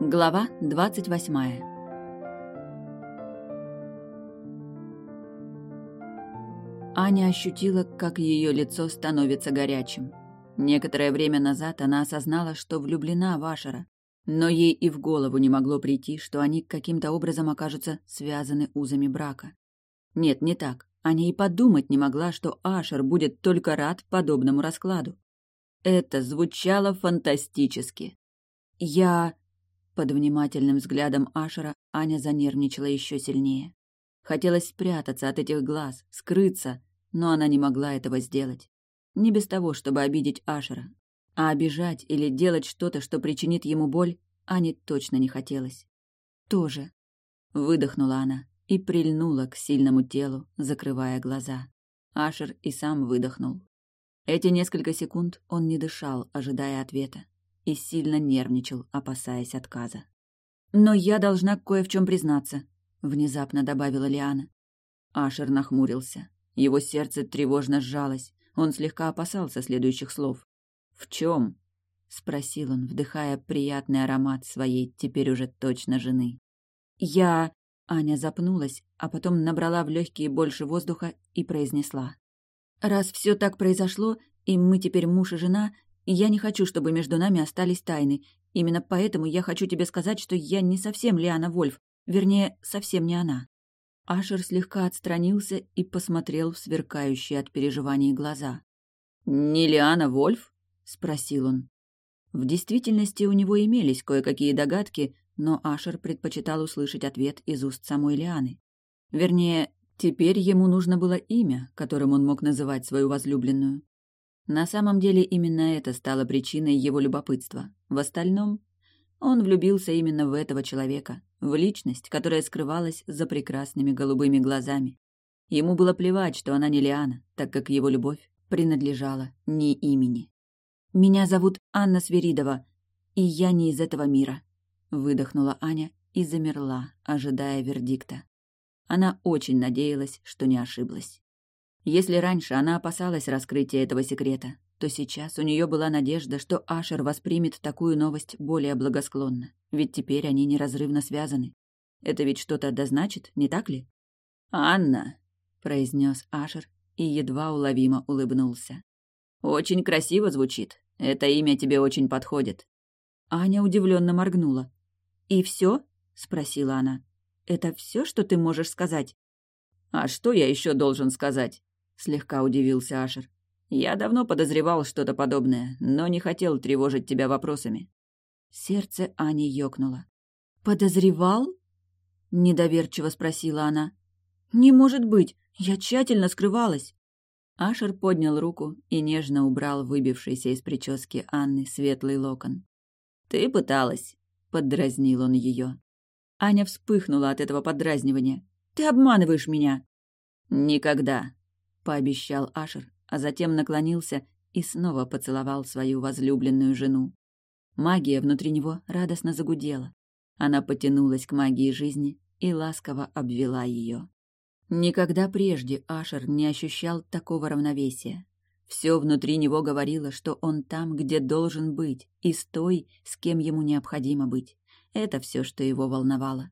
Глава двадцать восьмая Аня ощутила, как ее лицо становится горячим. Некоторое время назад она осознала, что влюблена в Ашера, но ей и в голову не могло прийти, что они каким-то образом окажутся связаны узами брака. Нет, не так. Аня и подумать не могла, что Ашер будет только рад подобному раскладу. Это звучало фантастически. Я... Под внимательным взглядом Ашера Аня занервничала еще сильнее. Хотелось спрятаться от этих глаз, скрыться, но она не могла этого сделать. Не без того, чтобы обидеть Ашера. А обижать или делать что-то, что причинит ему боль, Ане точно не хотелось. «Тоже», — выдохнула она и прильнула к сильному телу, закрывая глаза. Ашер и сам выдохнул. Эти несколько секунд он не дышал, ожидая ответа, и сильно нервничал, опасаясь отказа. «Но я должна кое в чем признаться», — внезапно добавила Лиана. Ашер нахмурился. Его сердце тревожно сжалось. Он слегка опасался следующих слов. «В чем?» — спросил он, вдыхая приятный аромат своей теперь уже точно жены. «Я...» — Аня запнулась, а потом набрала в легкие больше воздуха и произнесла. «Раз все так произошло, и мы теперь муж и жена, я не хочу, чтобы между нами остались тайны. Именно поэтому я хочу тебе сказать, что я не совсем Лиана Вольф, вернее, совсем не она». Ашер слегка отстранился и посмотрел в сверкающие от переживаний глаза. «Не Лиана Вольф?» — спросил он. В действительности у него имелись кое-какие догадки, но Ашер предпочитал услышать ответ из уст самой Лианы. Вернее, теперь ему нужно было имя, которым он мог называть свою возлюбленную. На самом деле именно это стало причиной его любопытства. В остальном он влюбился именно в этого человека, в личность, которая скрывалась за прекрасными голубыми глазами. Ему было плевать, что она не Лиана, так как его любовь принадлежала не имени. «Меня зовут Анна Сверидова, и я не из этого мира», — выдохнула Аня и замерла, ожидая вердикта. Она очень надеялась, что не ошиблась. Если раньше она опасалась раскрытия этого секрета, то сейчас у нее была надежда, что Ашер воспримет такую новость более благосклонно, ведь теперь они неразрывно связаны. Это ведь что-то дозначит, не так ли? «Анна», — произнес Ашер и едва уловимо улыбнулся. «Очень красиво звучит. Это имя тебе очень подходит». Аня удивленно моргнула. «И все? спросила она. «Это все, что ты можешь сказать?» «А что я еще должен сказать?» — слегка удивился Ашер. Я давно подозревал что-то подобное, но не хотел тревожить тебя вопросами. Сердце Ани ёкнуло. «Подозревал?» — недоверчиво спросила она. «Не может быть! Я тщательно скрывалась!» Ашер поднял руку и нежно убрал выбившийся из прически Анны светлый локон. «Ты пыталась!» — поддразнил он ее. Аня вспыхнула от этого поддразнивания. «Ты обманываешь меня!» «Никогда!» — пообещал Ашер, а затем наклонился и снова поцеловал свою возлюбленную жену. Магия внутри него радостно загудела. Она потянулась к магии жизни и ласково обвела ее. Никогда прежде Ашер не ощущал такого равновесия. Все внутри него говорило, что он там, где должен быть, и с той, с кем ему необходимо быть. Это все, что его волновало.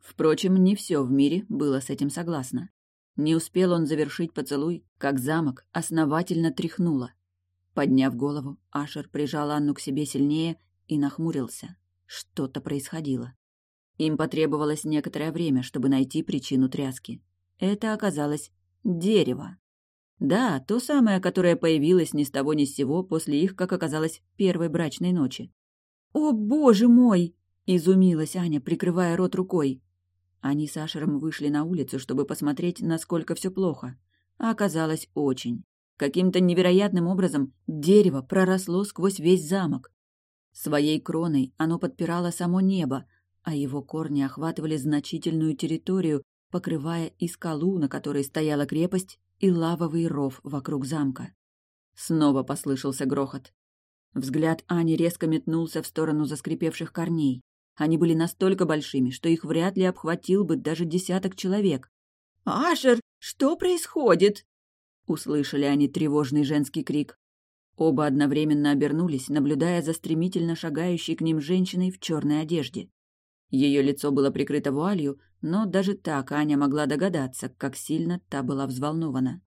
Впрочем, не все в мире было с этим согласно. Не успел он завершить поцелуй, как замок основательно тряхнуло. Подняв голову, Ашер прижал Анну к себе сильнее и нахмурился. Что-то происходило. Им потребовалось некоторое время, чтобы найти причину тряски. Это оказалось дерево. Да, то самое, которое появилось ни с того ни с сего после их, как оказалось, первой брачной ночи. «О, боже мой!» — изумилась Аня, прикрывая рот рукой. Они с Ашером вышли на улицу, чтобы посмотреть, насколько все плохо. А оказалось очень. Каким-то невероятным образом дерево проросло сквозь весь замок. Своей кроной оно подпирало само небо, а его корни охватывали значительную территорию, покрывая и скалу, на которой стояла крепость, и лавовый ров вокруг замка. Снова послышался грохот. Взгляд Ани резко метнулся в сторону заскрипевших корней. Они были настолько большими, что их вряд ли обхватил бы даже десяток человек. «Ашер, что происходит?» Услышали они тревожный женский крик. Оба одновременно обернулись, наблюдая за стремительно шагающей к ним женщиной в черной одежде. Ее лицо было прикрыто вуалью, но даже так Аня могла догадаться, как сильно та была взволнована.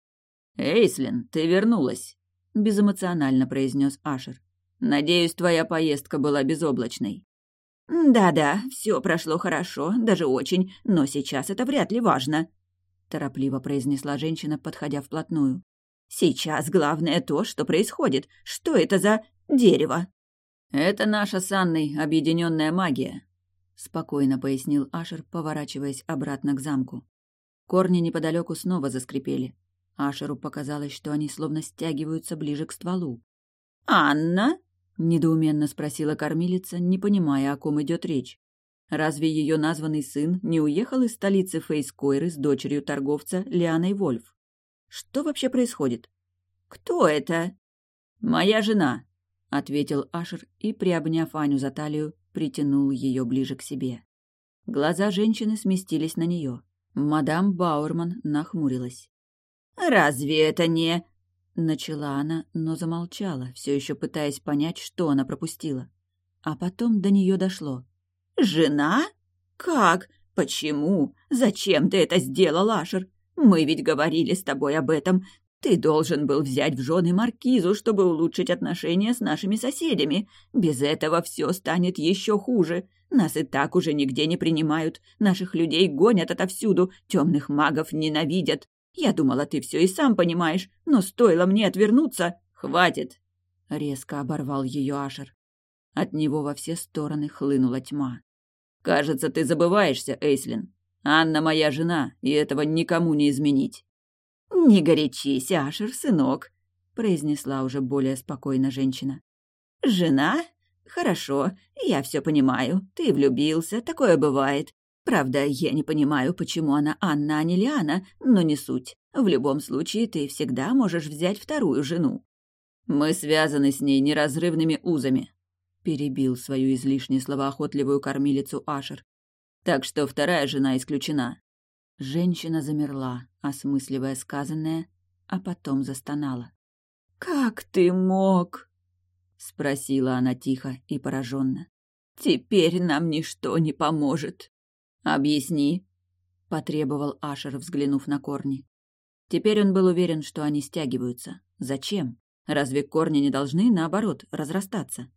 «Эйслин, ты вернулась!» — безэмоционально произнес Ашер. «Надеюсь, твоя поездка была безоблачной». «Да-да, все прошло хорошо, даже очень, но сейчас это вряд ли важно», — торопливо произнесла женщина, подходя вплотную. «Сейчас главное то, что происходит. Что это за дерево?» «Это наша с Анной объединенная магия», — спокойно пояснил Ашер, поворачиваясь обратно к замку. Корни неподалеку снова заскрипели. Ашеру показалось, что они словно стягиваются ближе к стволу. «Анна?» — недоуменно спросила кормилица, не понимая, о ком идет речь. Разве ее названный сын не уехал из столицы Фейскойры с дочерью торговца Лианой Вольф? Что вообще происходит? «Кто это?» «Моя жена», — ответил Ашер и, приобняв Аню за талию, притянул ее ближе к себе. Глаза женщины сместились на нее. Мадам Бауэрман нахмурилась. «Разве это не...» Начала она, но замолчала, все еще пытаясь понять, что она пропустила. А потом до нее дошло. «Жена? Как? Почему? Зачем ты это сделал, Ашер? Мы ведь говорили с тобой об этом. Ты должен был взять в жены маркизу, чтобы улучшить отношения с нашими соседями. Без этого все станет еще хуже. Нас и так уже нигде не принимают. Наших людей гонят отовсюду, темных магов ненавидят. Я думала, ты все и сам понимаешь, но стоило мне отвернуться. Хватит!» Резко оборвал ее Ашер. От него во все стороны хлынула тьма. «Кажется, ты забываешься, Эйслин. Анна моя жена, и этого никому не изменить». «Не горячись, Ашер, сынок», — произнесла уже более спокойно женщина. «Жена? Хорошо, я все понимаю. Ты влюбился, такое бывает. Правда, я не понимаю, почему она Анна, а не Лиана, но не суть. В любом случае, ты всегда можешь взять вторую жену. Мы связаны с ней неразрывными узами, перебил свою излишне словоохотливую кормилицу Ашер. Так что вторая жена исключена. Женщина замерла, осмысливая сказанное, а потом застонала. «Как ты мог?» — спросила она тихо и пораженно. «Теперь нам ничто не поможет». «Объясни», — потребовал Ашер, взглянув на корни. Теперь он был уверен, что они стягиваются. Зачем? Разве корни не должны, наоборот, разрастаться?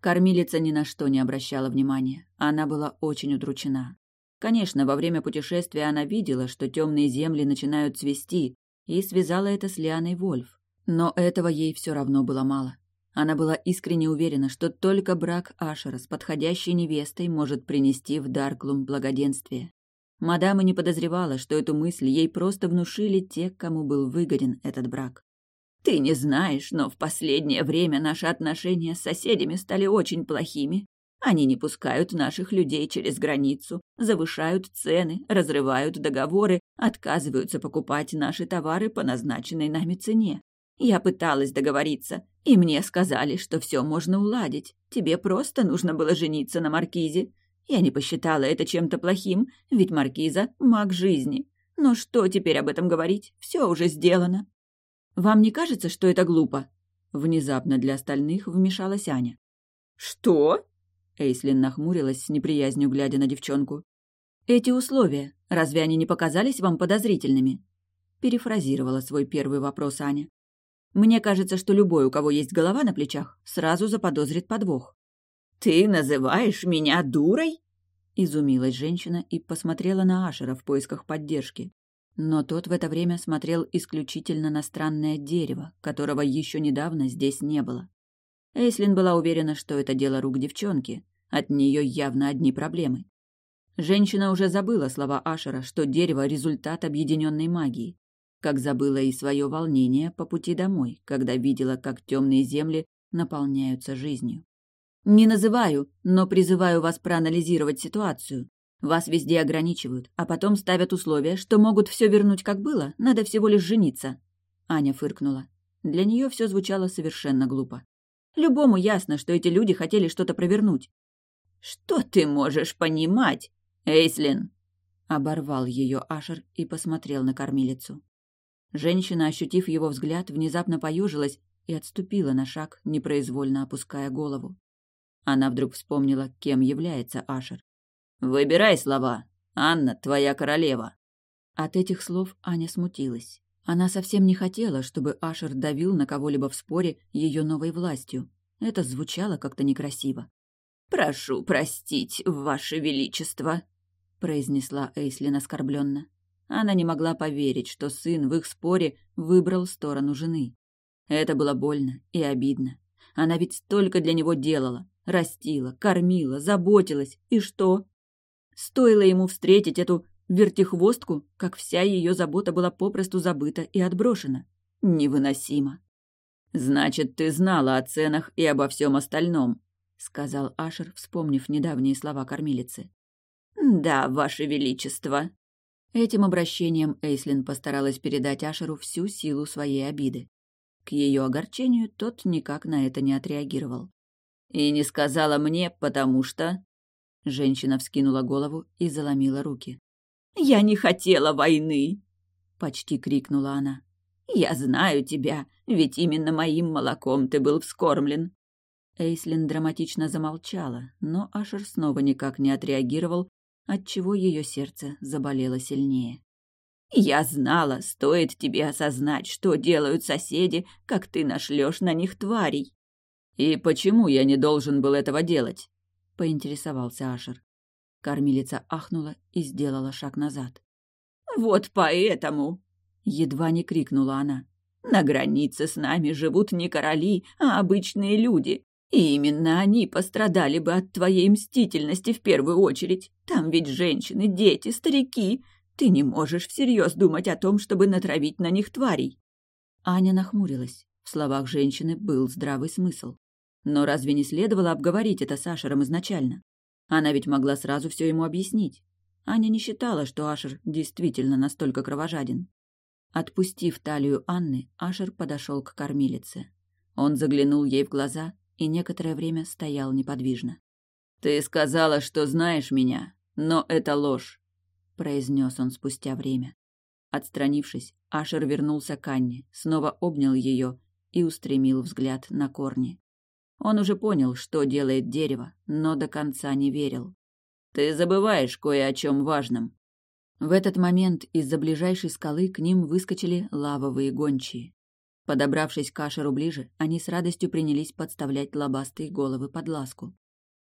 Кормилица ни на что не обращала внимания. Она была очень удручена. Конечно, во время путешествия она видела, что темные земли начинают цвести, и связала это с Лианой Вольф. Но этого ей все равно было мало. Она была искренне уверена, что только брак Ашера с подходящей невестой может принести в Дарклум благоденствие. Мадама не подозревала, что эту мысль ей просто внушили те, кому был выгоден этот брак. «Ты не знаешь, но в последнее время наши отношения с соседями стали очень плохими. Они не пускают наших людей через границу, завышают цены, разрывают договоры, отказываются покупать наши товары по назначенной нами цене. Я пыталась договориться, и мне сказали, что все можно уладить. Тебе просто нужно было жениться на Маркизе. Я не посчитала это чем-то плохим, ведь Маркиза — маг жизни. Но что теперь об этом говорить? Все уже сделано. Вам не кажется, что это глупо? Внезапно для остальных вмешалась Аня. Что? Эйслин нахмурилась с неприязнью, глядя на девчонку. Эти условия, разве они не показались вам подозрительными? Перефразировала свой первый вопрос Аня. Мне кажется, что любой, у кого есть голова на плечах, сразу заподозрит подвох. «Ты называешь меня дурой?» Изумилась женщина и посмотрела на Ашера в поисках поддержки. Но тот в это время смотрел исключительно на странное дерево, которого еще недавно здесь не было. Эйслин была уверена, что это дело рук девчонки. От нее явно одни проблемы. Женщина уже забыла слова Ашера, что дерево — результат объединенной магии как забыла и свое волнение по пути домой, когда видела, как темные земли наполняются жизнью. Не называю, но призываю вас проанализировать ситуацию. Вас везде ограничивают, а потом ставят условия, что могут все вернуть как было, надо всего лишь жениться. Аня фыркнула. Для нее все звучало совершенно глупо. Любому ясно, что эти люди хотели что-то провернуть. «Что ты можешь понимать, Эйслин?» Оборвал ее Ашер и посмотрел на кормилицу. Женщина, ощутив его взгляд, внезапно поежилась и отступила на шаг, непроизвольно опуская голову. Она вдруг вспомнила, кем является Ашер. «Выбирай слова. Анна, твоя королева». От этих слов Аня смутилась. Она совсем не хотела, чтобы Ашер давил на кого-либо в споре ее новой властью. Это звучало как-то некрасиво. «Прошу простить, Ваше Величество», — произнесла Эйслин оскорбленно. Она не могла поверить, что сын в их споре выбрал сторону жены. Это было больно и обидно. Она ведь столько для него делала. Растила, кормила, заботилась. И что? Стоило ему встретить эту вертихвостку, как вся ее забота была попросту забыта и отброшена. Невыносимо. «Значит, ты знала о ценах и обо всем остальном», — сказал Ашер, вспомнив недавние слова кормилицы. «Да, Ваше Величество», Этим обращением Эйслин постаралась передать Ашеру всю силу своей обиды. К ее огорчению тот никак на это не отреагировал. «И не сказала мне, потому что...» Женщина вскинула голову и заломила руки. «Я не хотела войны!» — почти крикнула она. «Я знаю тебя, ведь именно моим молоком ты был вскормлен!» Эйслин драматично замолчала, но Ашер снова никак не отреагировал отчего ее сердце заболело сильнее. «Я знала, стоит тебе осознать, что делают соседи, как ты нашлешь на них тварей». «И почему я не должен был этого делать?» — поинтересовался Ашер. Кормилица ахнула и сделала шаг назад. «Вот поэтому!» — едва не крикнула она. «На границе с нами живут не короли, а обычные люди. И именно они пострадали бы от твоей мстительности в первую очередь. Там ведь женщины, дети, старики. Ты не можешь всерьез думать о том, чтобы натравить на них тварей. Аня нахмурилась. В словах женщины был здравый смысл. Но разве не следовало обговорить это с Ашером изначально? Она ведь могла сразу все ему объяснить. Аня не считала, что Ашер действительно настолько кровожаден. Отпустив талию Анны, Ашер подошел к кормилице. Он заглянул ей в глаза и некоторое время стоял неподвижно. «Ты сказала, что знаешь меня, но это ложь», — произнес он спустя время. Отстранившись, Ашер вернулся к Анне, снова обнял ее и устремил взгляд на корни. Он уже понял, что делает дерево, но до конца не верил. «Ты забываешь кое о чем важном». В этот момент из-за ближайшей скалы к ним выскочили лавовые гончие. Подобравшись к Ашеру ближе, они с радостью принялись подставлять лобастые головы под ласку.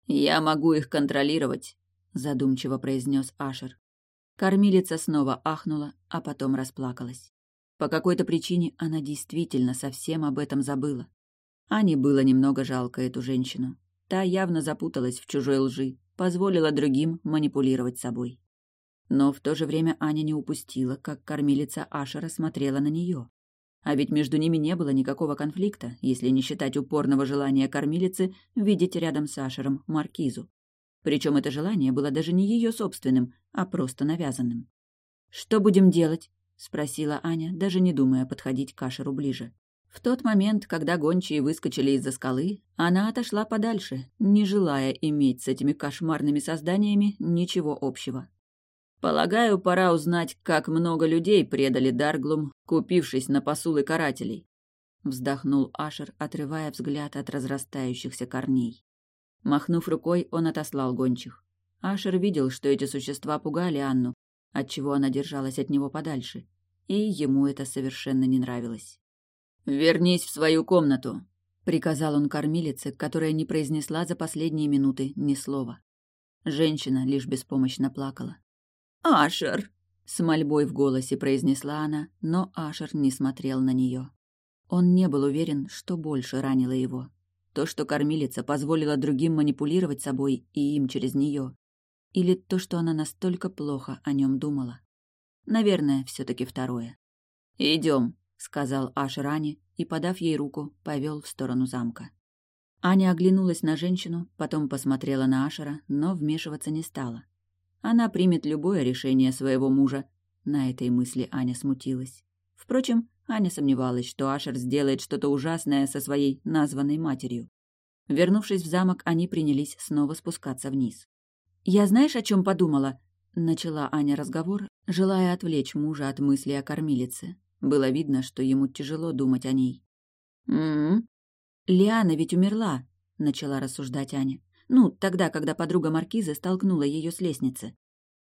«Я могу их контролировать», — задумчиво произнес Ашер. Кормилица снова ахнула, а потом расплакалась. По какой-то причине она действительно совсем об этом забыла. Ане было немного жалко эту женщину. Та явно запуталась в чужой лжи, позволила другим манипулировать собой. Но в то же время Аня не упустила, как кормилица Ашера смотрела на нее. А ведь между ними не было никакого конфликта, если не считать упорного желания кормилицы видеть рядом с Ашером маркизу. Причем это желание было даже не ее собственным, а просто навязанным. «Что будем делать?» — спросила Аня, даже не думая подходить к Ашеру ближе. В тот момент, когда гончие выскочили из-за скалы, она отошла подальше, не желая иметь с этими кошмарными созданиями ничего общего. Полагаю, пора узнать, как много людей предали Дарглум, купившись на посулы карателей. Вздохнул Ашер, отрывая взгляд от разрастающихся корней. Махнув рукой, он отослал гончих. Ашер видел, что эти существа пугали Анну, отчего она держалась от него подальше, и ему это совершенно не нравилось. «Вернись в свою комнату», — приказал он кормилице, которая не произнесла за последние минуты ни слова. Женщина лишь беспомощно плакала. «Ашер!» — с мольбой в голосе произнесла она, но Ашер не смотрел на нее. Он не был уверен, что больше ранило его. То, что кормилица позволила другим манипулировать собой и им через нее. Или то, что она настолько плохо о нем думала. Наверное, все таки второе. Идем, сказал Ашер Ане и, подав ей руку, повел в сторону замка. Аня оглянулась на женщину, потом посмотрела на Ашера, но вмешиваться не стала. Она примет любое решение своего мужа. На этой мысли Аня смутилась. Впрочем, Аня сомневалась, что Ашер сделает что-то ужасное со своей названной матерью. Вернувшись в замок, они принялись снова спускаться вниз. «Я знаешь, о чем подумала?» — начала Аня разговор, желая отвлечь мужа от мысли о кормилице. Было видно, что ему тяжело думать о ней. «М-м». «Лиана ведь умерла», — начала рассуждать Аня. «Ну, тогда, когда подруга Маркизы столкнула ее с лестницы».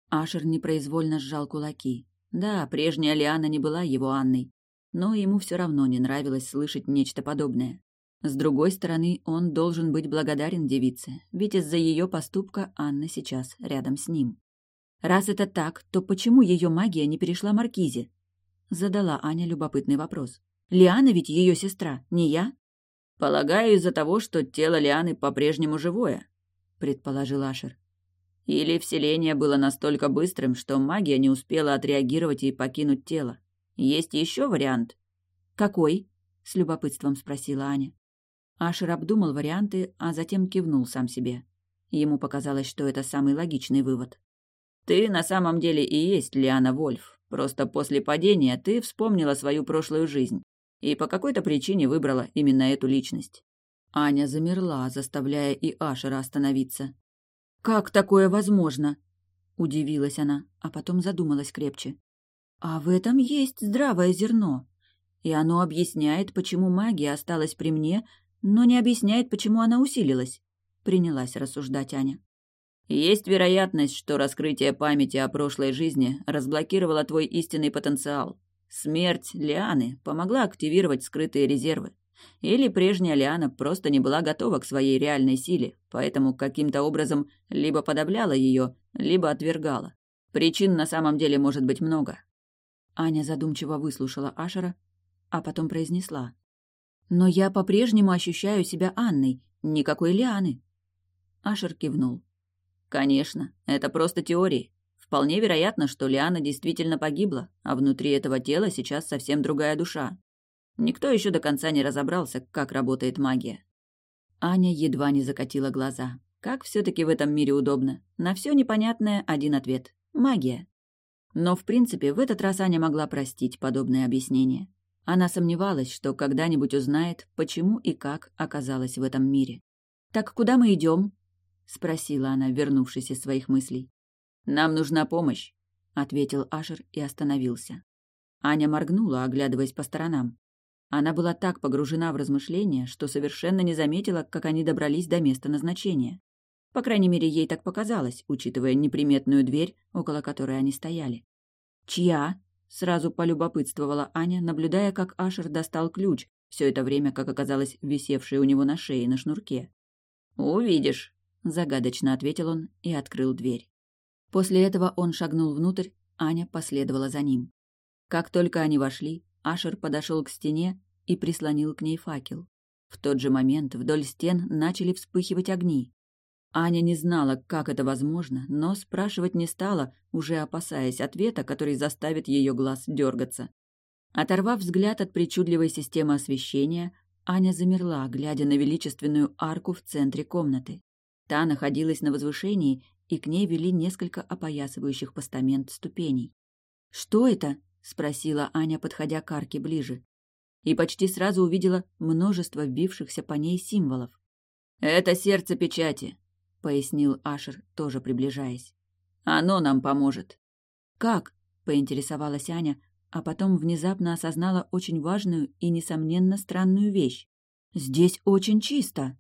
Ашер непроизвольно сжал кулаки. Да, прежняя Лиана не была его Анной, но ему все равно не нравилось слышать нечто подобное. С другой стороны, он должен быть благодарен девице, ведь из-за ее поступка Анна сейчас рядом с ним. «Раз это так, то почему ее магия не перешла Маркизе?» Задала Аня любопытный вопрос. «Лиана ведь ее сестра, не я?» «Полагаю, из-за того, что тело Лианы по-прежнему живое», — предположил Ашер. «Или вселение было настолько быстрым, что магия не успела отреагировать и покинуть тело. Есть еще вариант?» «Какой?» — с любопытством спросила Аня. Ашер обдумал варианты, а затем кивнул сам себе. Ему показалось, что это самый логичный вывод. «Ты на самом деле и есть Лиана Вольф. Просто после падения ты вспомнила свою прошлую жизнь и по какой-то причине выбрала именно эту личность». Аня замерла, заставляя и Ашера остановиться. «Как такое возможно?» — удивилась она, а потом задумалась крепче. «А в этом есть здравое зерно, и оно объясняет, почему магия осталась при мне, но не объясняет, почему она усилилась», — принялась рассуждать Аня. «Есть вероятность, что раскрытие памяти о прошлой жизни разблокировало твой истинный потенциал. Смерть Лианы помогла активировать скрытые резервы. Или прежняя Лиана просто не была готова к своей реальной силе, поэтому каким-то образом либо подавляла ее, либо отвергала. Причин на самом деле может быть много». Аня задумчиво выслушала Ашера, а потом произнесла. Но я по-прежнему ощущаю себя Анной, никакой Лианы. Ашер кивнул. Конечно, это просто теории. Вполне вероятно, что Лиана действительно погибла, а внутри этого тела сейчас совсем другая душа. Никто еще до конца не разобрался, как работает магия. Аня едва не закатила глаза. Как все-таки в этом мире удобно. На все непонятное один ответ — магия. Но, в принципе, в этот раз Аня могла простить подобное объяснение. Она сомневалась, что когда-нибудь узнает, почему и как оказалась в этом мире. «Так куда мы идем?» — спросила она, вернувшись из своих мыслей. «Нам нужна помощь», — ответил Ашер и остановился. Аня моргнула, оглядываясь по сторонам. Она была так погружена в размышления, что совершенно не заметила, как они добрались до места назначения. По крайней мере, ей так показалось, учитывая неприметную дверь, около которой они стояли. «Чья?» Сразу полюбопытствовала Аня, наблюдая, как Ашер достал ключ, все это время, как оказалось, висевший у него на шее на шнурке. «Увидишь», — загадочно ответил он и открыл дверь. После этого он шагнул внутрь, Аня последовала за ним. Как только они вошли, Ашер подошел к стене и прислонил к ней факел. В тот же момент вдоль стен начали вспыхивать огни. Аня не знала, как это возможно, но спрашивать не стала, уже опасаясь ответа, который заставит ее глаз дергаться. Оторвав взгляд от причудливой системы освещения, Аня замерла, глядя на величественную арку в центре комнаты. Та находилась на возвышении, и к ней вели несколько опоясывающих постамент ступеней. «Что это?» — спросила Аня, подходя к арке ближе. И почти сразу увидела множество вбившихся по ней символов. «Это сердце печати», — пояснил Ашер, тоже приближаясь. «Оно нам поможет». «Как?» — поинтересовалась Аня, а потом внезапно осознала очень важную и, несомненно, странную вещь. «Здесь очень чисто».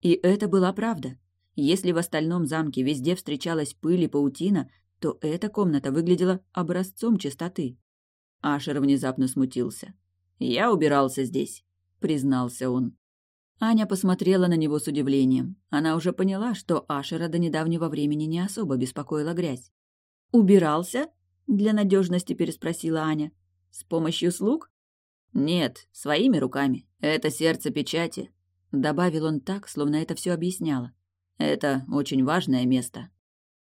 И это была правда. Если в остальном замке везде встречалась пыль и паутина, то эта комната выглядела образцом чистоты. Ашер внезапно смутился. «Я убирался здесь», — признался он. Аня посмотрела на него с удивлением. Она уже поняла, что Ашера до недавнего времени не особо беспокоила грязь. «Убирался?» — для надежности переспросила Аня. «С помощью слуг?» «Нет, своими руками. Это сердце печати», — добавил он так, словно это все объясняло. «Это очень важное место».